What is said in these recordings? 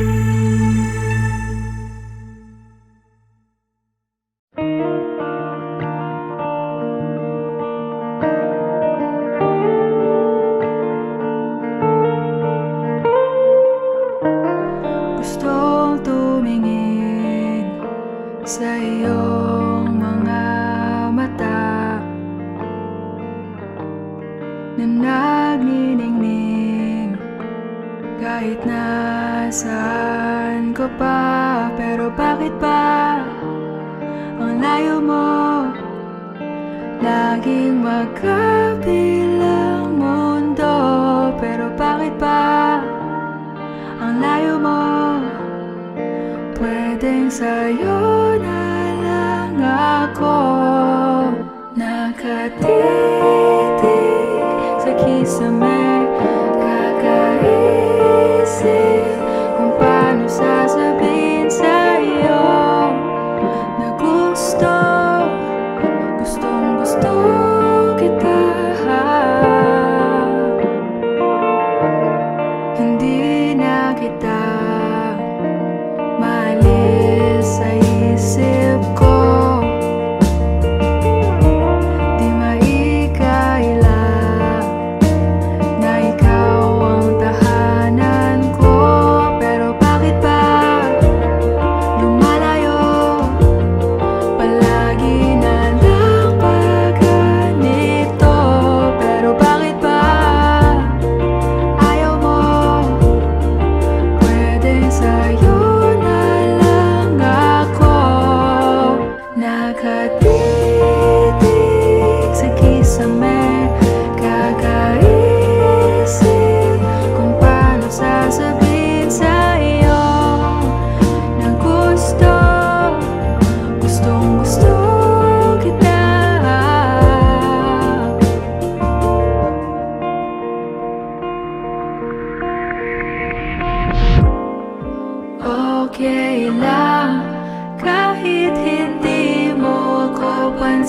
Gustong tumingin sa mga mata Na nagniningning kahit nasaan ko pa Pero bakit ba ang layo mo? Laging magkabilang mundo Pero bakit ba ang layo mo? Pwedeng sa'yo na lang ako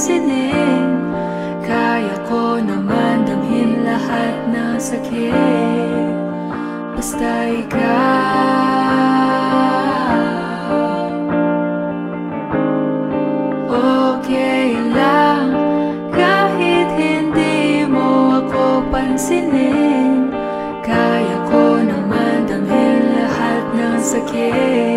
pansinin Kaya ko naman damhin lahat ng sakit. Basta ikaw. Okay lang. Kahit hindi mo ako pansinin Kaya ko naman damhin lahat ng sakit